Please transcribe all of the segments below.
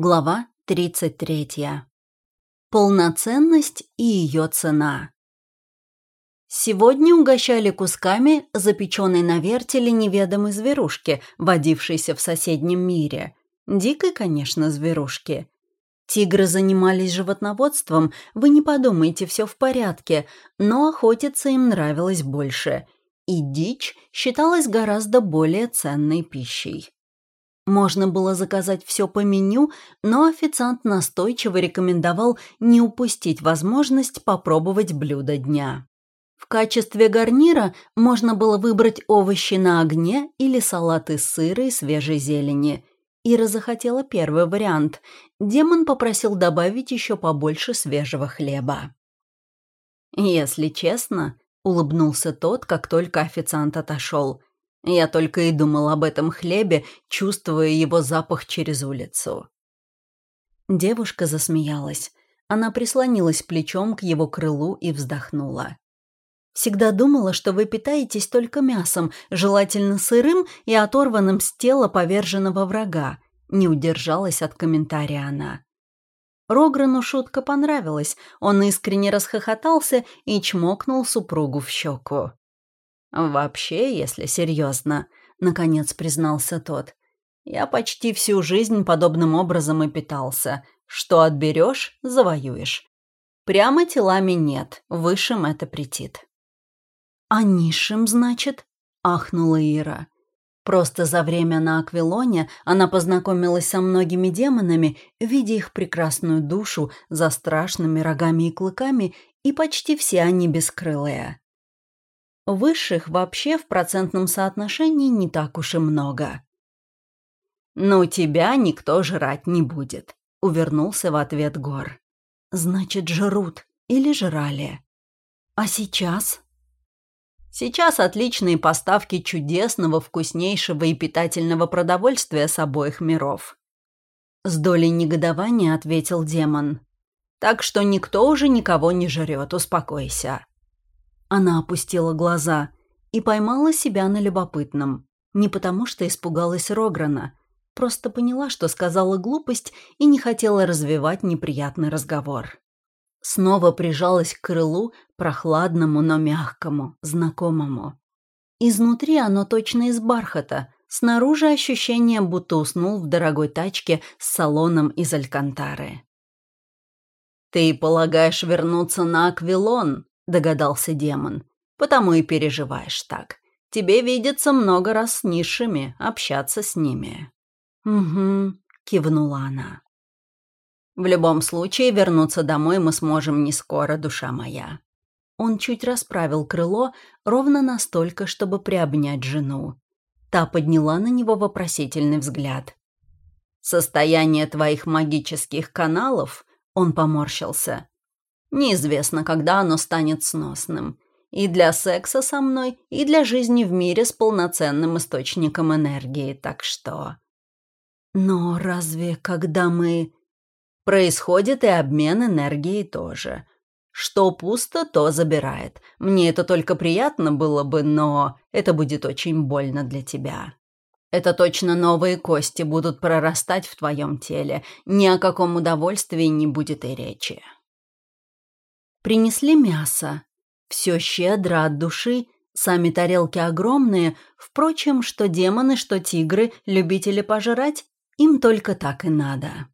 Глава 33. Полноценность и ее цена. Сегодня угощали кусками запеченной на вертеле неведомой зверушки, водившейся в соседнем мире. Дикой, конечно, зверушки. Тигры занимались животноводством, вы не подумайте, все в порядке, но охотиться им нравилось больше. И дичь считалась гораздо более ценной пищей. Можно было заказать все по меню, но официант настойчиво рекомендовал не упустить возможность попробовать блюдо дня. В качестве гарнира можно было выбрать овощи на огне или салат из сыра и свежей зелени. Ира захотела первый вариант. Демон попросил добавить еще побольше свежего хлеба. «Если честно», — улыбнулся тот, как только официант отошел, я только и думал об этом хлебе, чувствуя его запах через улицу. Девушка засмеялась. Она прислонилась плечом к его крылу и вздохнула. «Всегда думала, что вы питаетесь только мясом, желательно сырым и оторванным с тела поверженного врага», не удержалась от комментария она. Рограну шутка понравилась, он искренне расхохотался и чмокнул супругу в щеку. «Вообще, если серьезно», — наконец признался тот, «я почти всю жизнь подобным образом и питался. Что отберешь, завоюешь. Прямо телами нет, высшим это претит». «А низшим, значит?» — ахнула Ира. Просто за время на Аквилоне она познакомилась со многими демонами, видя их прекрасную душу за страшными рогами и клыками, и почти все они бескрылые. Высших вообще в процентном соотношении не так уж и много. «Но тебя никто жрать не будет», — увернулся в ответ Гор. «Значит, жрут или жрали. А сейчас?» «Сейчас отличные поставки чудесного, вкуснейшего и питательного продовольствия с обоих миров». С долей негодования ответил демон. «Так что никто уже никого не жрет, успокойся». Она опустила глаза и поймала себя на любопытном. Не потому что испугалась Рограна, просто поняла, что сказала глупость и не хотела развивать неприятный разговор. Снова прижалась к крылу, прохладному, но мягкому, знакомому. Изнутри оно точно из бархата, снаружи ощущение, будто уснул в дорогой тачке с салоном из алькантары. «Ты полагаешь вернуться на Аквилон?» Догадался демон. «Потому и переживаешь так. Тебе видится много раз с низшими, общаться с ними». «Угу», — кивнула она. «В любом случае, вернуться домой мы сможем не скоро, душа моя». Он чуть расправил крыло, ровно настолько, чтобы приобнять жену. Та подняла на него вопросительный взгляд. «Состояние твоих магических каналов?» Он поморщился. Неизвестно, когда оно станет сносным. И для секса со мной, и для жизни в мире с полноценным источником энергии, так что... Но разве когда мы... Происходит и обмен энергией тоже. Что пусто, то забирает. Мне это только приятно было бы, но это будет очень больно для тебя. Это точно новые кости будут прорастать в твоем теле. Ни о каком удовольствии не будет и речи. Принесли мясо. Все щедро от души, сами тарелки огромные, впрочем, что демоны, что тигры, любители пожрать, им только так и надо.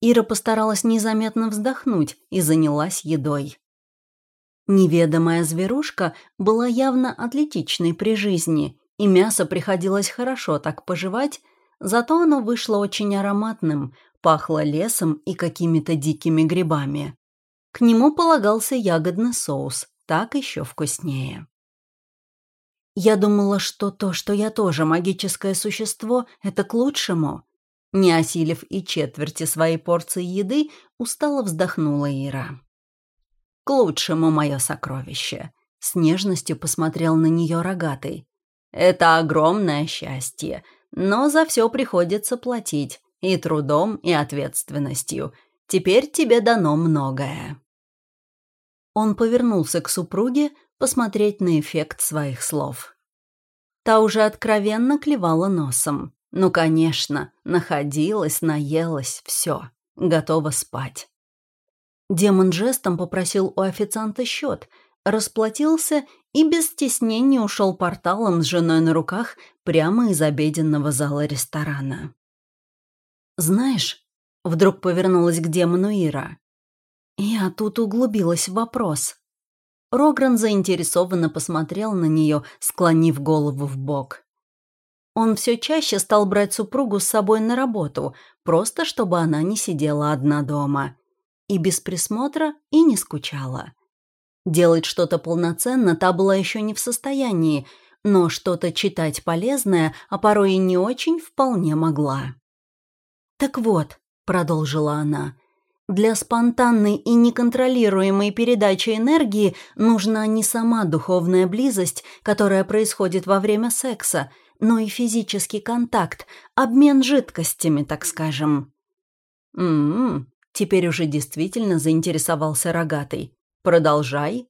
Ира постаралась незаметно вздохнуть и занялась едой. Неведомая зверушка была явно атлетичной при жизни, и мясо приходилось хорошо так пожевать, зато оно вышло очень ароматным, пахло лесом и какими-то дикими грибами. К нему полагался ягодный соус, так еще вкуснее. Я думала, что то, что я тоже магическое существо, это к лучшему. Не осилив и четверти своей порции еды, устало вздохнула Ира. «К лучшему, мое сокровище», — с нежностью посмотрел на нее рогатый. «Это огромное счастье, но за все приходится платить, и трудом, и ответственностью. Теперь тебе дано многое». Он повернулся к супруге посмотреть на эффект своих слов. Та уже откровенно клевала носом. Ну, конечно, находилась, наелась, все, готова спать. Демон жестом попросил у официанта счет, расплатился и без стеснения ушел порталом с женой на руках прямо из обеденного зала ресторана. «Знаешь», — вдруг повернулась к демону Ира, я тут углубилась в вопрос. Рогран заинтересованно посмотрел на нее, склонив голову в бок. Он все чаще стал брать супругу с собой на работу, просто чтобы она не сидела одна дома. И без присмотра, и не скучала. Делать что-то полноценно та была еще не в состоянии, но что-то читать полезное, а порой и не очень, вполне могла. «Так вот», — продолжила она, — «для спонтанной и неконтролируемой передачи энергии нужна не сама духовная близость, которая происходит во время секса, но и физический контакт, обмен жидкостями, так скажем». «М-м-м», теперь уже действительно заинтересовался рогатый. «Продолжай».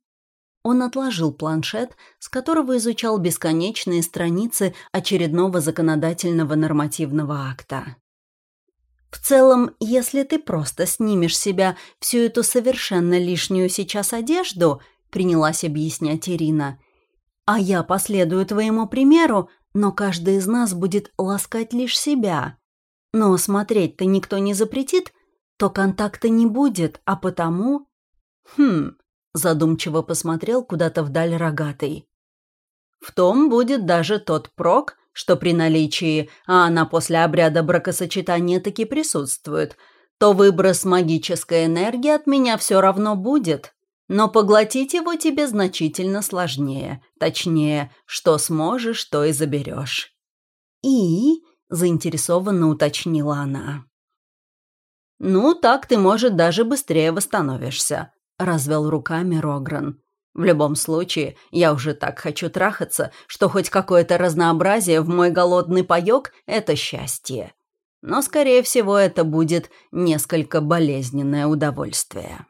Он отложил планшет, с которого изучал бесконечные страницы очередного законодательного нормативного акта. В целом, если ты просто снимешь себя всю эту совершенно лишнюю сейчас одежду, принялась объяснять Ирина, а я последую твоему примеру, но каждый из нас будет ласкать лишь себя. Но смотреть-то никто не запретит, то контакта не будет, а потому... Хм, задумчиво посмотрел куда-то вдаль рогатый. В том будет даже тот прок, что при наличии, а она после обряда бракосочетания таки присутствует, то выброс магической энергии от меня все равно будет, но поглотить его тебе значительно сложнее. Точнее, что сможешь, то и заберешь. «И?» – заинтересованно уточнила она. «Ну, так ты, может, даже быстрее восстановишься», — развел руками Рогран. «В любом случае, я уже так хочу трахаться, что хоть какое-то разнообразие в мой голодный паёк — это счастье. Но, скорее всего, это будет несколько болезненное удовольствие».